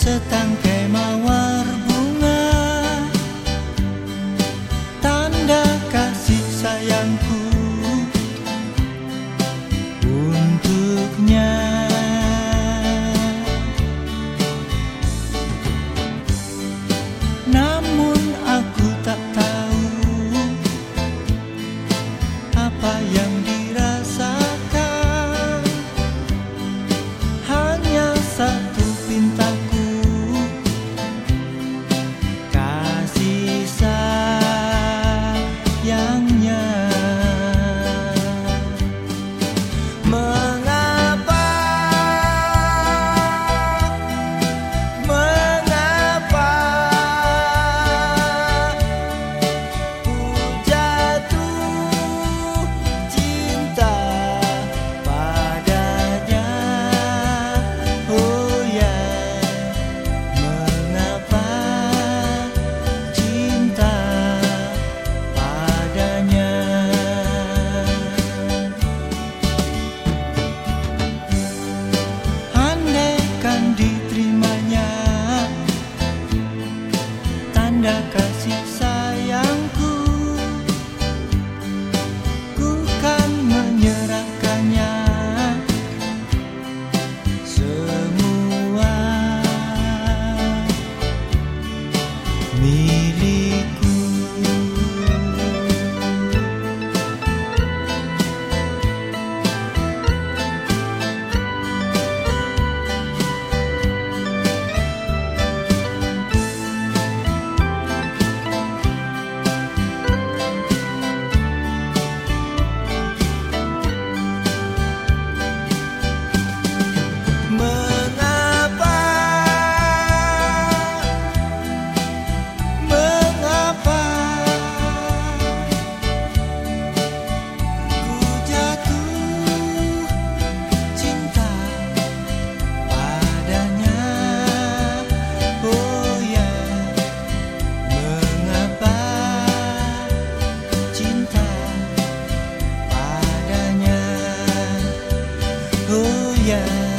setangkai mawar на yeah.